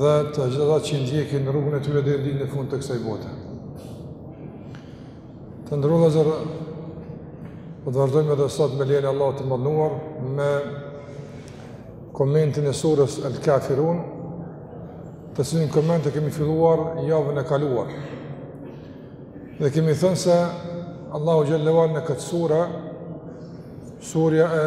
dhe të gjithë ata që ndjekin rrugën e tyre deri në fund të kësaj bote. Të nderuar vëllezër, do të vazhdojmë edhe sot me lejen e Allahut të madhëruar, me komentin e surës El Kafirun, të cilin koment e kemi filluar javën e kaluar. Dhe kemi thënë se Allahu xhele ue ala në këtë sure, surja e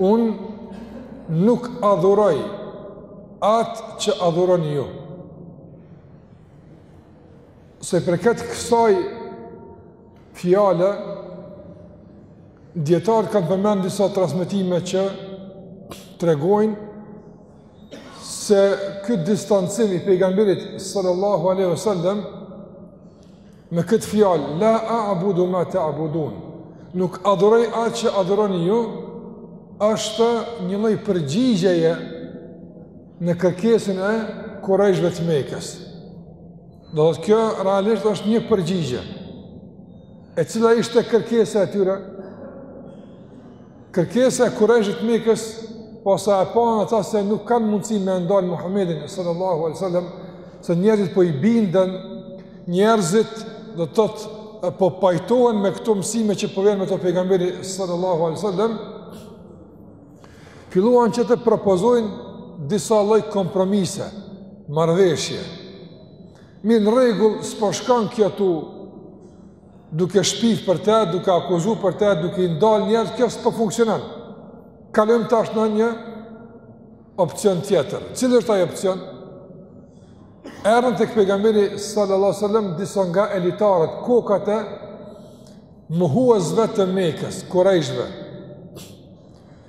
Unë nuk adhuroj atë që adhuroni ju. Sa i përket kësaj fjale, dijetarët kanë përmend disa transmitime që tregojnë se ky distancim i pejgamberit sallallahu aleyhi sallam Me këtë fjalë, la a'budu ma ta'budun. Nuk adhuroj atë që adhuroni ju, është një lloj përgjigjeje në kërkesën e kurejshëve të Mekës. Domethënë kjo realisht është një përgjigje. E cila ishte kërkesa e tyre? Kërkesa e kurejshve të Mekës, posa e panë ata se nuk kanë mundësi me e ndalë Muhammedin, sallallahu alai sallam, se njerëzit po i binden, njerëzit disi po pajtohen me këto mësime që po vjen me to pejgamberi, sallallahu alai sallam, filluan që të propozojnë disa lloj kompromise, marrëveshje. Mirë, në rregull, s'po shkon kjo tu, duke shpif për te, duke akuzu për te, duke i ndal njerëz, kjo s'po funksionon. Kalojm tash në një opcion tjetër. Cili është ai opcion? Erdhën tek pejgamberi sallallahu sallam disa nga elitarët kokat e mohuesve të mekës, kurejshve.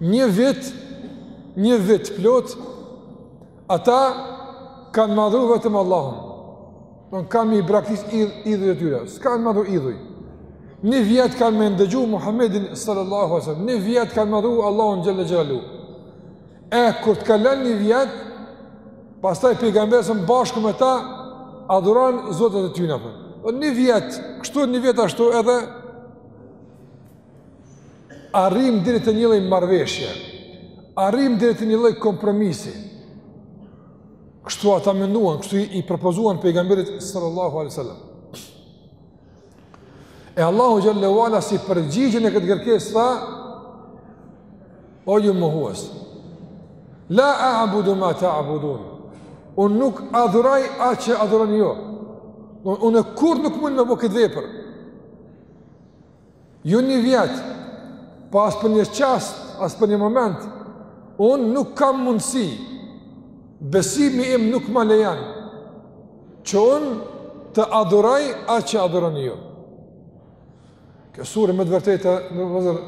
Një vit, një vit plot, ata kanë me adhuru vetëm Allahun. Kanë me i braktis idh, idhujt e tyre, s'kanë me adhuru idhuj. Një vjet kanë me ndëgju Muhammedin sallallahu a sallam, një vjet kanë me adhuru Allahun xhele xhelaluhu. E, kur të kalon një vjet, pastaj pejgamberi bashkë me ta, adhuron zotët e tyne. Pra, një vjet kështu, një vjet ashtu edhe, arrim deri te një lloj marrëveshje, arrim deri te një lloj kompromisi. Kështu ata menduan, kështu i propozuan pejgamberit sallallahu alaihi wasallam. E Allahu xhele ue ala si përgjigje në këtë kërkesë tha: O ju mohues, la a'budu ma ta'budun. Un nuk adhuroj atë që adhuroni ju. Unë kurr nuk mund me bo këtë vepër. Jo një vjet, po as për një çast, as për një moment. Un nuk kam mundësi. Besimi im nuk më lejon që un të adhuroj atë që adhuroni ju. Kjo sure me të vërtetë, vëllezër,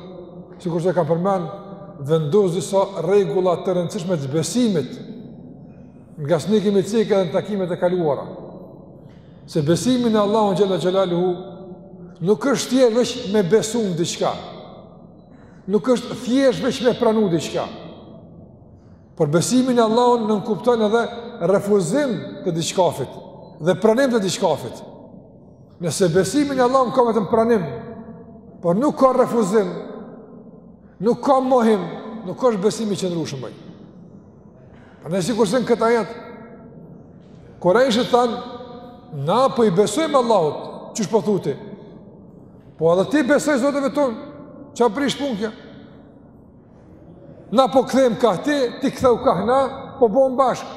sikurse kam përmend, vendos disa rregulla të rëndësishme të besimit, ngase ne kemi cek edhe në takimet e kaluara. Se besimi në Allahun xhel-le xhelaluhu nuk është thjesht veç me besu në diçka. Nuk është thjesht veç me pranu diçka. Por besimi në Allahun nënkupton edhe refuzim të diçkafit dhe pranim të diçkafit. Nëse besimi në Allahun ka vetëm pranim, por nuk ka refuzim, nuk ka mohim, nuk është besim i qëndrueshëm. Po ne sikurse në këtë ajet, kurejshët thanë, na po i besojmë Allahut, qysh po thu ti, po edhe ti besoju zotave tonë, çka prish punë kjo? Na po kthehem ka ti, ti kthehu ka na, po bojmë bashkë.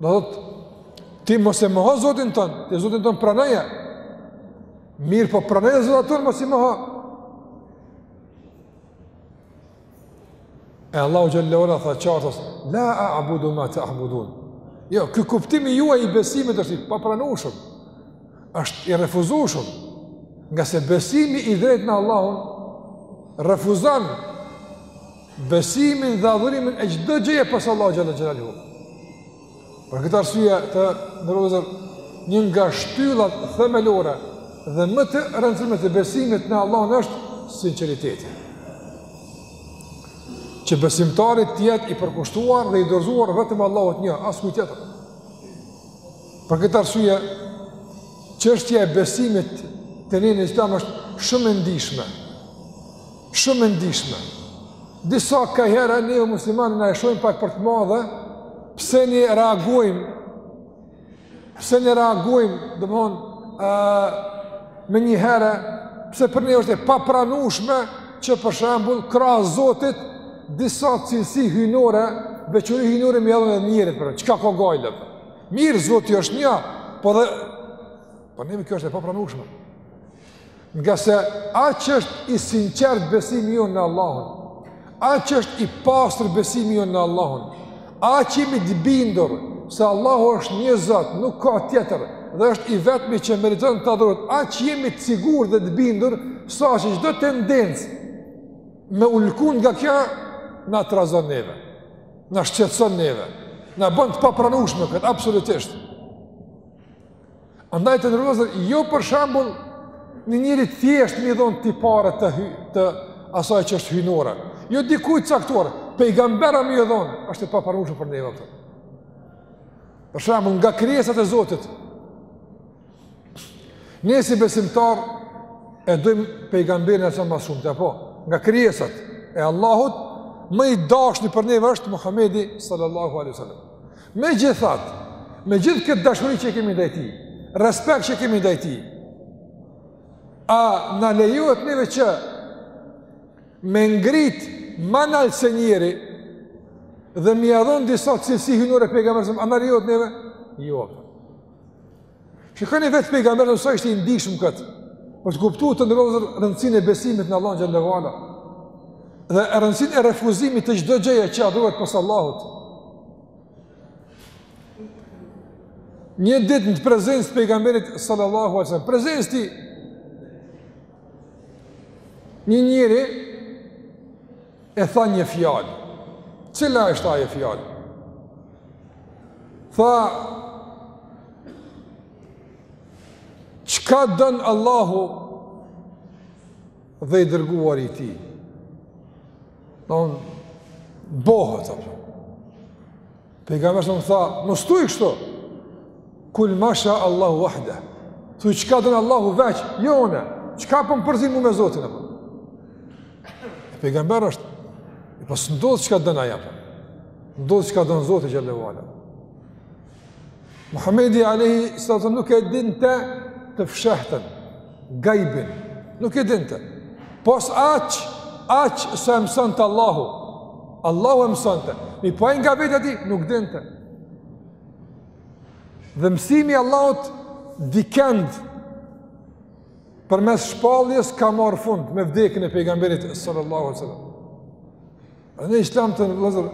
Domethënë, ti mos e moho zotin tënd, ti zotin tënd pranoje, mirëpo pranoji zotat tonë, mos i moho. E Allahu xhel-le ve ala tha qartas, la a'budu ma ta'budun. Jo, ky kuptim i juaj i besimit është i papranueshëm. Është i refuzueshëm. Ngase besimi i drejtë në Allahun refuzon besimin dhe adhurimin e çdo gjëje pos Allahut xhel-le xhelaluhu. Për këtë arsye vëllezër një nga shtyllat themelore dhe më të rëndësishme të besimit në Allahun është sinqeriteti. Që besimtari të jetë i përkushtuar dhe i dorëzuar vetëm Allahut një, askujt tjetër. Për këtë arsye çështja e besimit te ne në Islam është shumë e ndishme. Shumë e ndishme. Disa kaniherë ne muslimanëve na e shohim pak për të madhe, pse ne reagojmë? Pse ne reagojmë, do me thonë, menjëherë, pse për ne është e papranueshme që për shembull krah Zotit disa cilësi hyjnore, veçori hyjnore me ia dhënë njerit. Çka ka gajle? Mirë, Zoti është një, po dhe po, te ne kjo është e papranueshme. Ngase aq është i sinqertë besimi jonë në Allahun, aq është i pastër besimi jonë në Allahun, aq jemi të bindur se Allahu është një Zot, nuk ka tjetër dhe është i vetmi që meriton të adhurohet, aq jemi të sigurt dhe të bindur saqë çdo tendencë me u lkun nga kjo na trazon neve, na shqetëson neve, na e bën të papranueshme këtë absolutisht. Andaj të nderuar, jo për shembull një njeri thjesht me i dhonë tipare të, hy, të asaj që është hyjnore. Jo dikujt caktuar, pejgamber, a me ja dhonë, është e papranushme për neve ato. Për shembull, nga krijesat e Zotit, ne si besimtar e dojmë pejgamberin a.s. ma shumti, po, nga krijesat e Allahut, më i dashni për neve është Muhammedi sallallahu alaihi sallam. Megjithatë, me gjithë këtë dashuri që kemi ndaj tij, respekt që kemi ndaj tij, a na lejohet neve që me ngrit ma nalt se njeri dhe me ja dhon disa cilësi hyjnore pejgamberit, a na lejohet neve? Jo. Shikoni vetë pejgamberi sa ishte i ndishëm këtu. Për të kuptuar të nderuar rëndësinë e besimit në Allahun xhele ue ala. Dhe rëndësinë e refuzimit të çdo gjëje që adhurohet pos Allahut. Një ditë në prezencë të pejgamberit sallallahu alaihi wasallam, prezencë t'tij një njeri E tha një fjalë. Cila është ajo fjalë? Tha Çka don Allahu dhe i dërguari i tij? Le t'bohet, apo. Pejgamberi a.s. tha, mos thuaj kështu. Kul masha Allahu wahda. Thuaj çka don Allahu veç, jo unë. Çka po m'përzin me Zotin apo? Pejgamberi është ose po ndodh çka don ai apo. Ndodh çka don Zoti xhallahu ala. Muhamedi alayhi sallam nuk e dinte të fshehtën. gajbin, nuk e dinte. Pos aq, aq sa e mësonte Allahu. Allahu e mësonte. Mirëpo nga vetja e tij, nuk dinte. Dhe mësimi i Allahut dikend përmes shpalljes ka marrë fund me vdekjen e pejgamberit sallallahu sallam. Në në islam të nderuar vëllezër,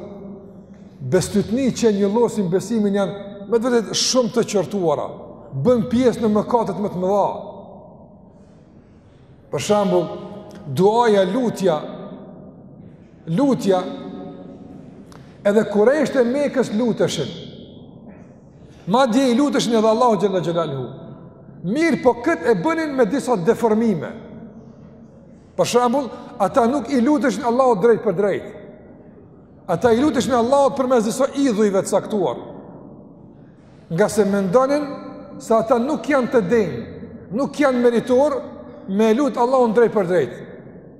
bestytnitë që njollosin besimin janë, me të vërtetë shumë të qortuara, bën pjesë në mëkatet më të mëdha. Për shembull, duaja, lutja, lutja, edhe kurejshët e Mekës luteshin, madje i luteshin edhe Allahut xhele xhelaluhu. Mirëpo këtë e bënin me disa deformime. Për shembull, ata nuk i luteshin Allahut drejtpërdrejt. Ata i luteshin Allahut përmes disa idhujve të caktuar. Ngase mendonin se ata nuk janë të denjë, nuk janë meritorë me e lutë Allahun drejtpërdrejt.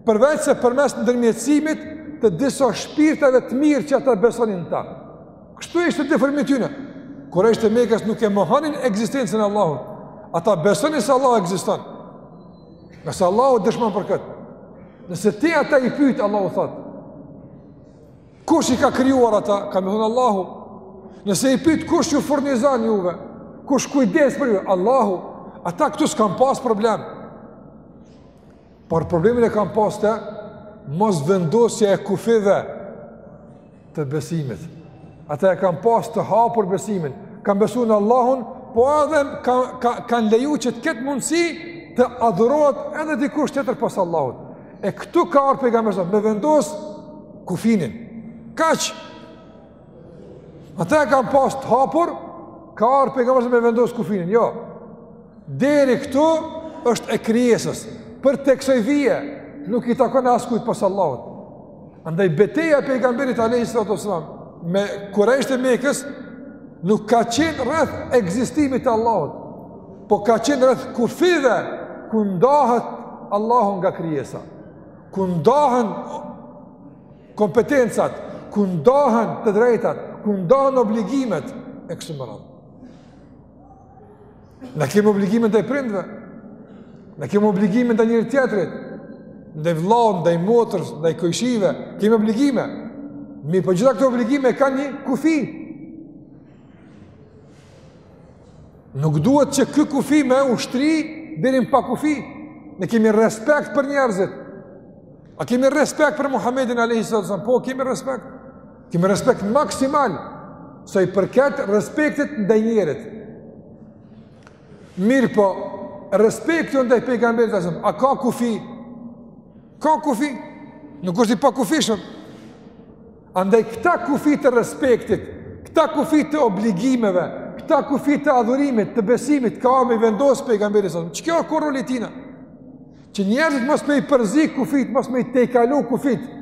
Përveçse përmes ndërmjetësimit të disa shpirtave të mirë që ata besonin n'ta. Kështu ishte deformimi i tyne. Kurejshët e Mekës nuk e mohonin ekzistencën e Allahut. Ata besonin se Allahu ekziston. Ngase Allahu dëshmon për këtë. Nëse ti ata i pyet Allahu thot. Kush i ka krijuar ata? Kanë me thënë Allahu. Nëse i pyet kush ju furnizon juve? Kush kujdeset për ju? Allahu. Ata këtu s'kan pas problem. Por problemin e kanë pas te mosvendosja e kufijve të besimit. Ata e kanë pas të hapur besimin, kanë besuar në Allahun, po edhe kanë ka, kanë leju që të ketë mundësi të adhurohet edhe dikush tjetër pos Allahut. E këtu ka ardhur pejgamberi a.s. me vendos kufinin. Kaq. Ata e kanë pas të hapur, ka ardhur pejgamberi me vendos kufinin. Jo. Deri këtu është e krijesës. Përtej kësaj vije nuk i takon askujt pos Allahut. Andaj beteja e pejgamberit alejhi salatu ue selam me kurejshët e Mekës nuk ka qenë rreth ekzistimit të Allahut, po ka qenë rreth kufijve ku ndahet Allahu nga krijesa. Ku ndahen kompetencat, ku ndahen të drejtat, ku ndahen obligimet e kështu me radhë. Na kemi obligime ndaj prindve, na kemi obligime ndaj njëri-tjetrit, ndaj vllaut, ndaj motrës, ndaj kojshive, kemë obligime. Mirëpo gjitha këto obligime e kanë një kufi. Nuk duhet që ky kufi me u shtri deri n'pakufi. Ne kemi respekt për njerëzit. A kemi respekt për Muhammedin a.s. Po, kemi respekt. Kemi respekt maksimal sa i përket respektit ndaj njeriut. Mirëpo, respekti ndaj pejgamberit a.s., a ka kufi? Ka kufi? Nuk është i pakufishëm. Andaj këta kufij të respektit, këta kufij të obligimeve, këta kufij të adhurimit, të besimit, ka ardh me i vendos pejgamberi a.s. Qeky o kon roli i tina? Që njerëzit mos me i përzi kufijtë, mos me i tejkalu kufijtë,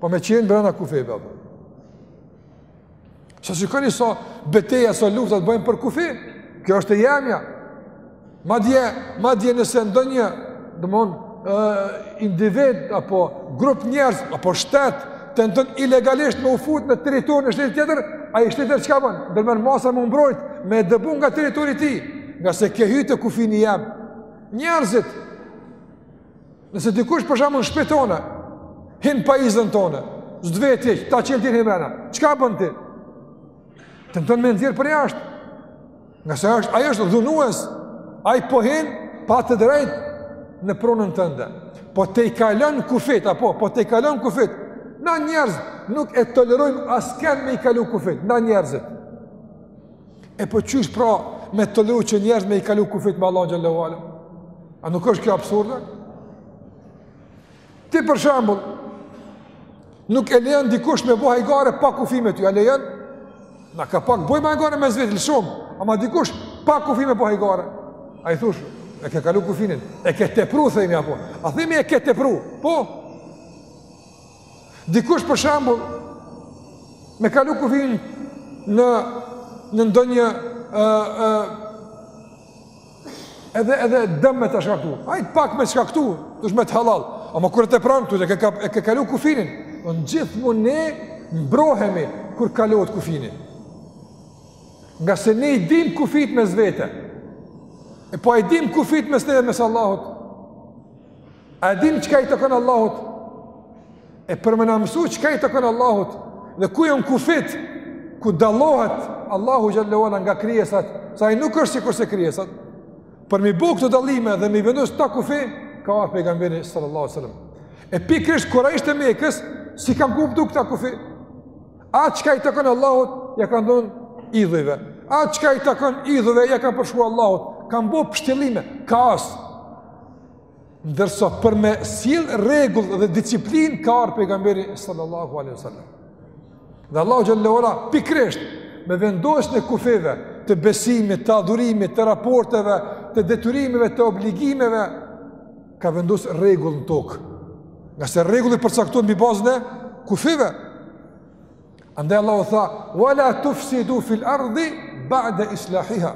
po me qenë brenda kufijve, apo. Sa shikoni sa beteja, sa luftat bëhen për kufi, kjo është e jemja. Madje, madje nëse ndonjë, domethënë, individ, apo grup njerëz, apo shtet, tenton ilegalisht me u fut në territorin e shtetit tjetër, ai shteti tjetër çka bën, ndërmerr masa me u mbrojt, me e dëbu nga territori i tij, ngase ke hy te kufini jem, Njerëzit, nëse dikush për shembull në shpi tone, hin pa izën tone, s'do vetë ti, ta çel, t'hin mrena. Çka bën ti? Tenton me nxjerr për jashtë. Ngase është, ai është dhunues. Ai po hin pa të drejt në pronën tënde. Po te i kalon kufit apo po te i kalon kufit. Na njerëzit nuk e tolerojmë askën me i kalu kufit. Na njerëzit. E po qysh pra me toleru që njerëz me i kalu kufit me Allah xhelle ue ala? A nuk është kjo absurde? Ti për shembull nuk e lejon dikush me bo hajgare pa kufi me ty, a lejon? Na ka pak bojmë hajgare mes veti, shumë, ama dikush pa kufi me bo hajgare. A i thush, e ke kalu kufinin, e ke tepru themi apo? A themi e ke tepru? Po. Dikush për shembull me kalu kufin në në ndonjë ë ë edhe edhe dëm me ta shkaktu. Hajt pak me shkaktu, thu me t'halal. Ama kur e tepron, e ke kalu kufinin? Ne gjithmonë ne mbrohemi kur kalohet kufini. Ngase ne i dim kufit mes vete. E po i dim kufit mes neve, mes Allahut. A e dim çka i takon Allahut? E për me na mësu çka i takon Allahut? Dhe ku janë kufit? Ku dallohet Allahu xhelle ue ala nga krijesat? Se ai nuk është sikurse krijesat? Për me i bo këto dallime dhe me i vendos këta kufi, ka ardh pejgamberi sallallahu sallam. E pikërisht, kurejshët e Mekës s'i kanë kuptu këta kufi. At çka i takon Allahut ja kanë dhonë idhujve. At çka i takon idhujve ja kanë përshkru Allahut. Kanë bo pështjellime, kaos. Ndërsa për me sjell rregull dhe diciplinë ka ardh pejgamberi sallallahu alaihi wasallam. Dhe Allahu xhelle ue ala pikërisht me vendosjen e kufive të besimit, të adhurimit, të raporteve, të detyrimeve, të obligimeve ka vendos rregull në tokë. Ngase rregulli përcaktohet mbi bazën e kufive. Andaj Allahu tha: "Wa la tufsidu fil ardi ba'da islahiha."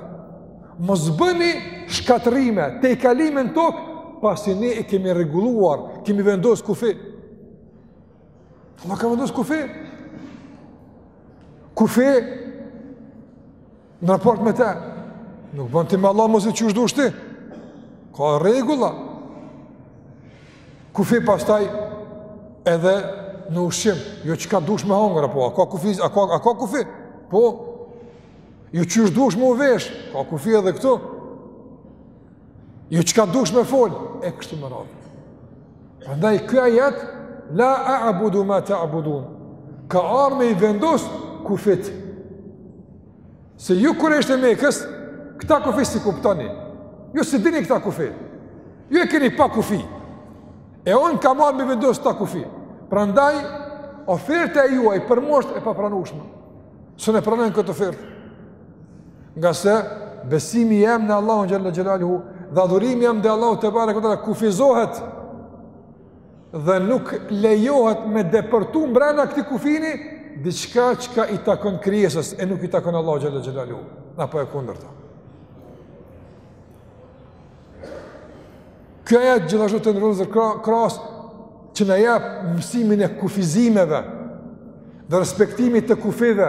Mos bëni shkatrrime, tejkalime në tokë, pasi ne e kemi rregulluar, kemi vendos kufi. Allah ka vendos kufi. Kufi Në raport me te, nuk bon ti me llomotit qysh dush ti. Ka rregulla. Kufi pastaj edhe në ushqim, jo çka dush me hangër, apo, a ka kufi, a ka, a ka kufi? Po, jo qysh dush me u vesh, ka kufi edhe këtu. Jo çka dush me fol, e kështu me radhë. Prandaj ky ajet la a'budu ma ta'budun. Ka ardh me i vendos kufijt. Se ju kurejshë, mekas, këta kufij s'i kuptoni. Ju s'i dini këta kufij. Ju e keni pa kufij. E unë kam ardh me i vendos këta kufij. Prandaj oferta e juaj për mu asht e papranueshme. S'e pranoj këtë ofertë. Ngase besimi jem në Allahun xhel-le xhelaluhu dhe adhurimi jem ndaj Allahut tebareke ve teala kufizohet dhe nuk lejohet me depërtu mbrenda këtij kufini diçka çka i takon krijesës e nuk i takon Allahut xhel-le xhelaluhu apo e kundërta. Ky ajet gjithashtu të nderuar, pra që na jep mësimin e kufizimeve dhe respektimit të kufijve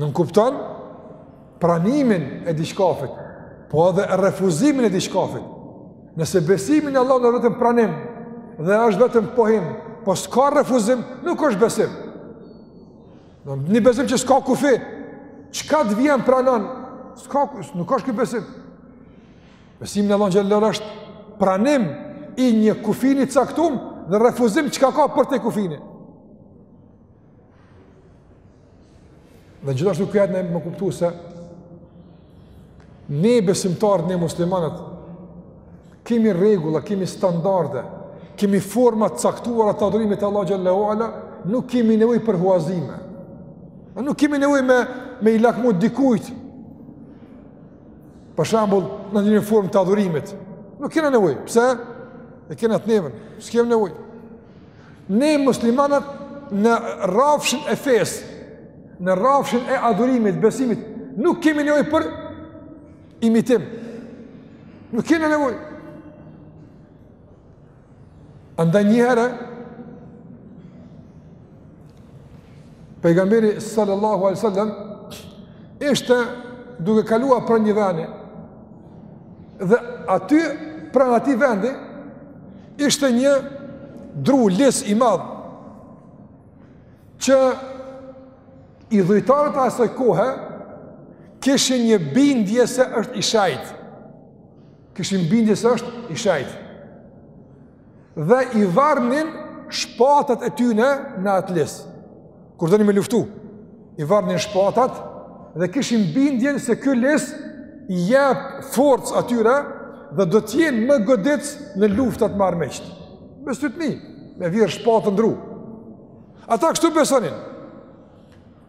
Nënkupton pranimin e diçkafit, po edhe refuzimin e diçkafit. Nëse besimi në Allahun është vetëm pranim dhe është vetëm pohim, po s'ka refuzim, nuk është besim. Një besim që s'ka kufi, çka të vjen pranon, s'ka, nuk është ky besim. Besimi në Allahun xhel-le xhelaluhu është pranim i një kufini të caktum dhe refuzim çka ka përtej kufinit. Dhe gjithashtu kjo ka me kuptu se ne besimtarët, ne muslimanët, kemi rregulla, kemi standarde, kemi forma të caktuara të adhurimit të Allahut xhel-le ue ala, nuk kemi nevojë për huazime. A nuk kemi nevojë me, me i lakmu dikujt. Për shembull, në një formë të adhurimit. Nuk kena nevojë. Pse? E kena të neven. S'kemi nevojë. Ne muslimanët në rrafshin e fesë, në rrafshin e adhurimit, besimit, nuk kemi nevojë për imitim. Nuk kena nevojë. Andaj njëherë, Pejgamberi sallallahu alaihi wasallam ishte duke kalu pranë një vendi. Dhe aty pranë atij vendi ishte një dru lis i madh që idhujtarët e asaj kohe kishin një bindje se është i shejt. Kishin bindje se është i shejt. dhe i varnin shpatat e tyne në at lis. Kur dojshin me luftu, i varnin shpatat dhe kishin bindjen se ky lis u jep forcë atyre dhe do t'jenë më goditës në luftat me armiqtë. Besytni, me vjerr shpatën n'dru. Ata kështu besonin.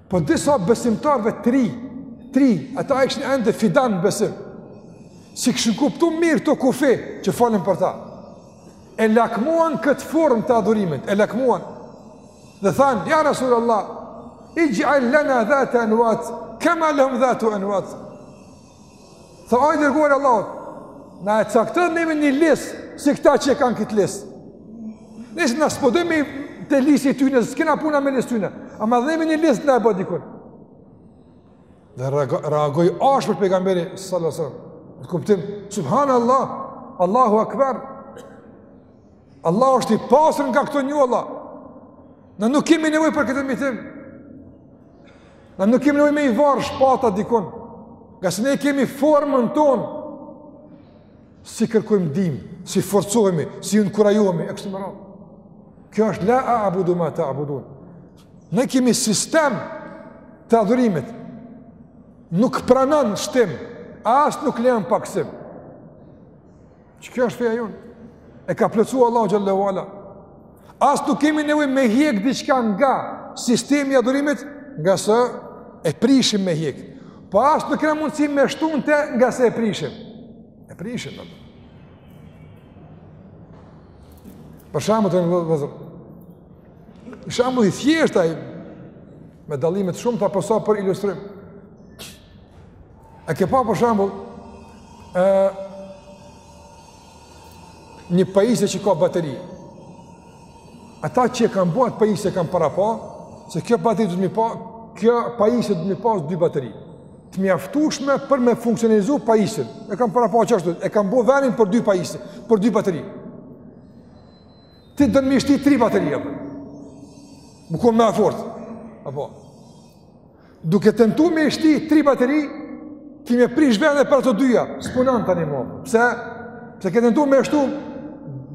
Po disa besimtarve të ri, të ri, ata e kishin ende fidan besim, s'i kishin kuptu mirë këto kufi që folëm për ta, e lakmuan këtë formë të adhurimit, e lakmuan, dhe thanë, ja Rasul Allah, ixh'al lena dhate enuat, kema lehum dhate enuat, Thanë o i dërguar i Allahut, na e cakto neve një lis si këta që e kanë këtë lis. Ne s'na s'po dojmë te lisi i tyne, s'kena punë me lis të tyne, ama edhe neve një lis na e bo dikun. Dhe reagoi ashpër pejgamberi, sallallahu alejhi ve selem, në kuptim, subhanallah, Allahu akbar, Allahu është i pastër nga këto njolla, na nuk kemi nevojë për këtë imitim, Na nuk kemi nevojë me i varë shpata dikun, ngase ne kemi formën tonë, si kërkojmë ndihmë, si forcohemi, si inkurajohemi, e kështu me radhë. Kjo është la a abudu ma ta abudun. Ne kemi sistem të adhurimit, nuk pranan shtim, as nuk lejan paksim. Që kjo është feja jonë. E ka plotësu Allahu xhele ve ala. As nuk kemi nevojë me hjek diçka nga sistemi i adhurimit, ngase e prishim me hjek. Po as nuk kemi mundësi me shtu në të ngase e prishim. E prishim, dhe për shembull, vëllezër. Një shembull i thjeshtë ai, me dallime të shumta, po sa për ilustrim. A ke pa për shembull, e, një pajisje që ka bateri. Ata që e kanë bërë atë pajisje e kanë parapa, se kjo bateri do me pa, kjo pajisje do me pas dy bateri. Të mjaftueshme për me funksionalizu pajisjen. E kanë parapa qashtu, e kanë bërë vendin për dy pajisje, për dy bateri. Ti don me shti tri bateri apo? Me kon ma fort. Apo. Duke tentu me i shti tri bateri, ki me prish venin për ato dyja, s'punan tani mo. Pse? Pse ke tentu me i shtu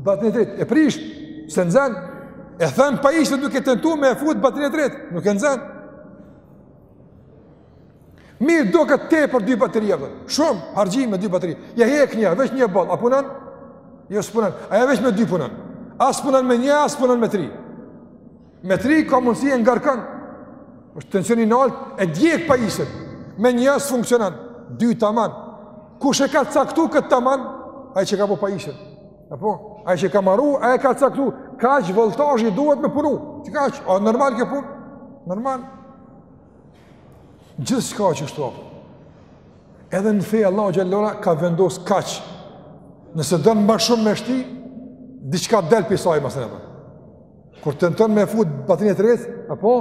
baterinë e tretë e prish, s'e nxen, e then pajisjen duke tentu me e fut baterinë e tretë, nuk e nxen. Mirë do këtë te për dy bateri, o shumë harxhim me dy bateri, ja hek një, veç një boll, a punan? Jo, s'punan, ajo veç me dy punan, as punan me një, as punan me tri. Me tri ka mundësi e ngarkan, është tensioni i naltë, e djeg pajisjen, me një as funksionan, dy taman, kush e ka caktu këtë taman, ai që ka bo pajisjen, apo, ai që ka maru, ai ka caktu, kaq voltazh i duhet me punu, qe kaq, a normal kjo punë, normal, gjithçka qashtu apo, edhe në fe Allahu xhele ve ala ka vendos kaq, nëse don më shumë me shti, diçka del prej saj, masë në dhe, Kur tenton me fut batin e tretë, apo,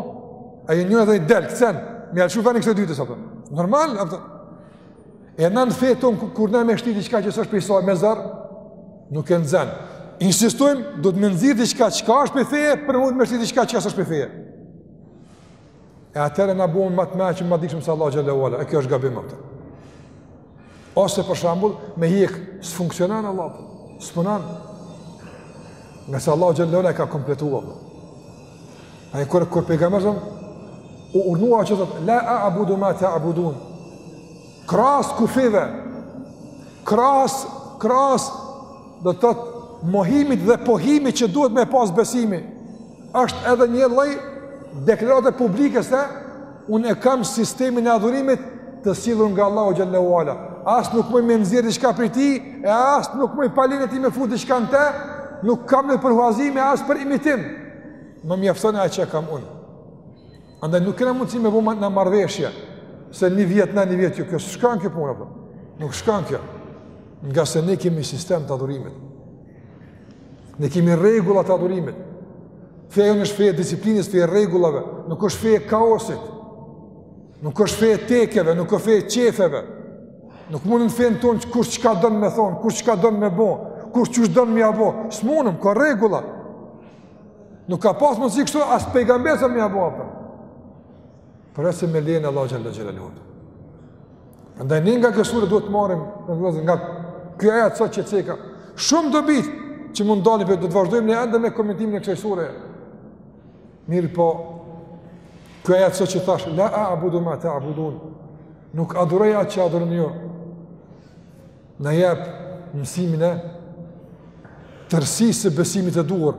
ai një edhe i del, kcen, me ia lshu venin këto dytë, po. Normal, apo. E në fe tonë kur don me shti diçka që s'është prej saj me zor, nuk e nxan. Insistojmë, duhet me nxjerr diçka çka është prej feje, për me mujt me shti diçka që s'është prej feje. E atëherë na bohemi ma të mençëm, ma t'dijshëm se Allahu xhelle ue ala. E kjo është gabim, apo. Ose për shembull, me hjek, s'funksionon Allah. S'punon. Ngase Allahu xhelle ue ala e ka kompletuar. Ai kur kur pejgamberi u urnua që të thotë la a'budu ma ta'budun. Krahas kufijve, krahas, krahas, do të thotë, mohimit dhe pohimit që duhet me pas besimi, është edhe një lloj deklarate publike se unë e kam sistemin e adhurimit të sillur nga Allahu xhelle ue ala. As nuk muj me nxjerr diçka prej tij, e as nuk muj pa lejen e tij me fut diçka në të, nuk kam nevojë për huazim e as për imitim. Më mjafton ajo që e kam unë. Andaj nuk kena mundësi me bo na marrëveshje, se një vjetë na, një vjetë ju, kjo s'shkon kjo punë, apo, nuk shkon kjo, ngase ne kemi sistem të adhurimit, ne kemi rregulla të adhurimit, feja jonë është fe e disiplinës, fe e rregullave, nuk është fe e kaosit, nuk është fe e tekeve, nuk është fe e qejfeve, nuk mundën në fenë tonë kush çka don me thonë, kush çka don me bo, kush qysh don me ia bo, s'mundëm, ka rregulla, Nuk ka pas mundësi kështu as pejgamberi a.s. me ia bo. Pse? Se s'e ka lenë Allahu xhelle xhelaluhu. Andaj ne nga kjo sure do të marrim domosdoshmë nga ky ajet që e ceka. Shumë dobi që mundemi por do të vazhdojmë ne ende me komentimin e kësaj sure. Mirëpo ky ajet sot që thashë la a abudu ma ta abudun. Nuk adhuroj atë që adhuroni ju. na jep mësimin e tërësisë së besimit të duhur,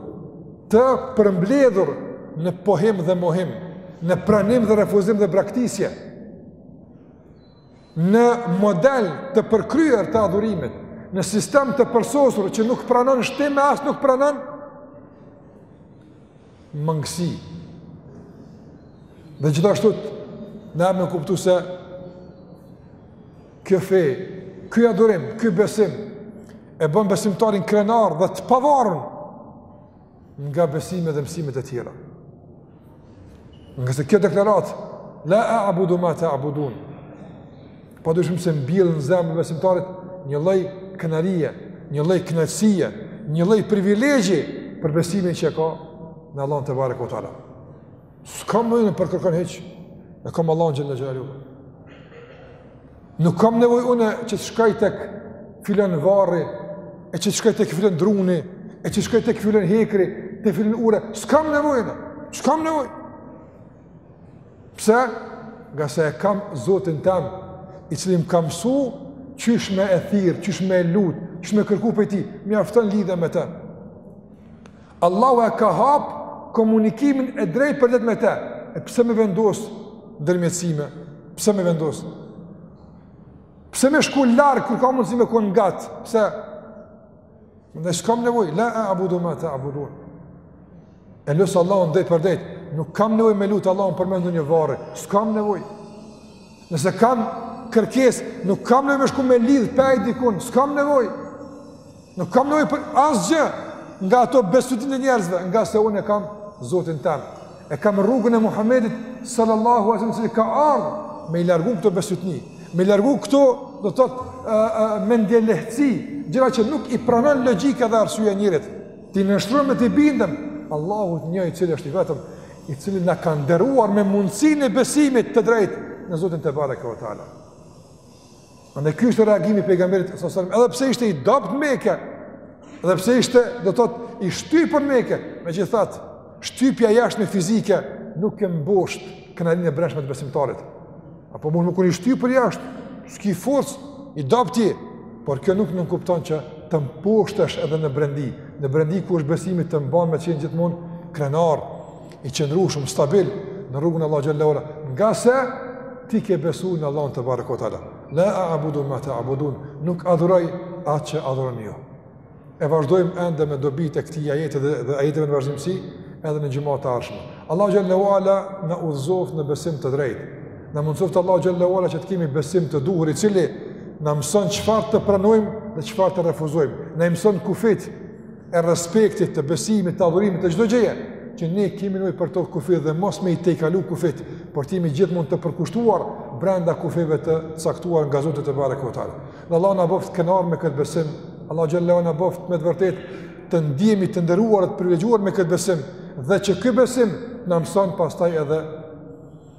të përmbledhur në pohim dhe mohim, në pranim dhe refuzim dhe braktisje, në model të përkryer të adhurimit, në sistem të përsosur që nuk pranon shtim e as nuk pranon mangësi. Dhe gjithashtu, na jep me kuptu se Kjo fe, ky adhurim, ky besim e bën besimtarin krenar dhe të pavarun nga besime dhe mësimet e tjera. Ngase kjo deklaratë, la a abudu ma ta abudun, pa dyshim se mbjell në zemrën e besimtarit një lloj krenarie, një lloj kënaqësie, një lloj privilegji për besimin që e ka në Allahun tebareke ue teala. S'kam nevojë për kërkënd hiç. E kam Allahun që ndajë Nuk kam nevojë unë që të shkoj tek filan varri, e që të shkoj tek filan druni, e që të shkoj tek filan hekri, te filan ure. S'kam nevojë. S'kam nevojë. Pse? Ngase e kam Zotin tem, i cili më ka mësu qysh me e thirë, qysh me e lutë, qysh me kërku prej tij, m'jafton lidhja me të. Allahu e ka hap komunikimin e drejtpërdrejtë me të. E pse me vendos ndërmjetësime? Pse me vendos? Pse me shku larg kur ka mundësi me kon ngat? Pse? Ne s'kam nevojë, la a abudu ma ta'budun. E lus Allahun drejtpërdrejt, nuk kam nevojë me lut Allahun përmjet një varri, s'kam nevojë. Nëse kam kërkesë, nuk kam nevojë me shku me lidh pe dikun, s'kam nevojë. Nuk kam nevojë për asgjë nga ato besytni të njerëzve, ngase unë e kam Zotin tem. E kam rrugën e Muhamedit sallallahu alaihi wasallam ka ardhur me i largu këto besytni, me i largu këto do të thotë mendjelehtësi, gjëra që nuk i pranon logjika dhe arsyeja e njerit. T'i nënshtrohem e t'i bindem Allahut një i cili është i vetëm, i cili na ka nderuar me mundësinë e besimit të drejtë në Zotin tebareke ve teala. Andaj ky ishte reagimi i pejgamberit sallallahu alajhi wasallam, edhe pse ishte i dobët në Mekë, edhe pse ishte, do të thotë, i shtypur në Mekë, megjithatë, shtypja e jashtme fizike nuk e mposht krenarinë e brendshme të besimtarit. Apo mund me kon i shtypur jashtë, s'ki forcë, i dobët, por kjo nuk nënkupton që të mposhtesh edhe në brendi, në brendi ku është besimi të bën me qenë gjithmonë krenar, i qëndrueshëm stabil në rrugën e Allahu xhallahu ala, ngase ti ke besuar në Allahun tebareke ve teala. La a'budu ma ta'budun, nuk adhuroj atë që adhuroni ju. E vazhdojmë ende me dobitë e këtij ajeti dhe, dhe ajeteve në vazhdimësi edhe në xhumat të ardhshme. Allahu xhallahu ala na udhëzoft në besim të drejtë. Na mundsoft Allahu xhallahu ala që të kemi besim të duhur i cili na mëson çfarë të pranojmë dhe çfarë të refuzojmë. Na i mëson kufijt e respektit të besimit të adhurimit të çdo gjëje që ne kemi nevojë për to kufi dhe mos me i tejkalu kufijt, por të jemi gjithmonë të përkushtuar brenda kufijve të caktuar nga Zoti tebareke ve teala. Dhe Allah na bëftë krenarë me këtë besim. Allah xhallahu na bëftë me të vërtet të ndihemi të nderuar të privilegjuar me këtë besim dhe që ky besim na mëson pastaj edhe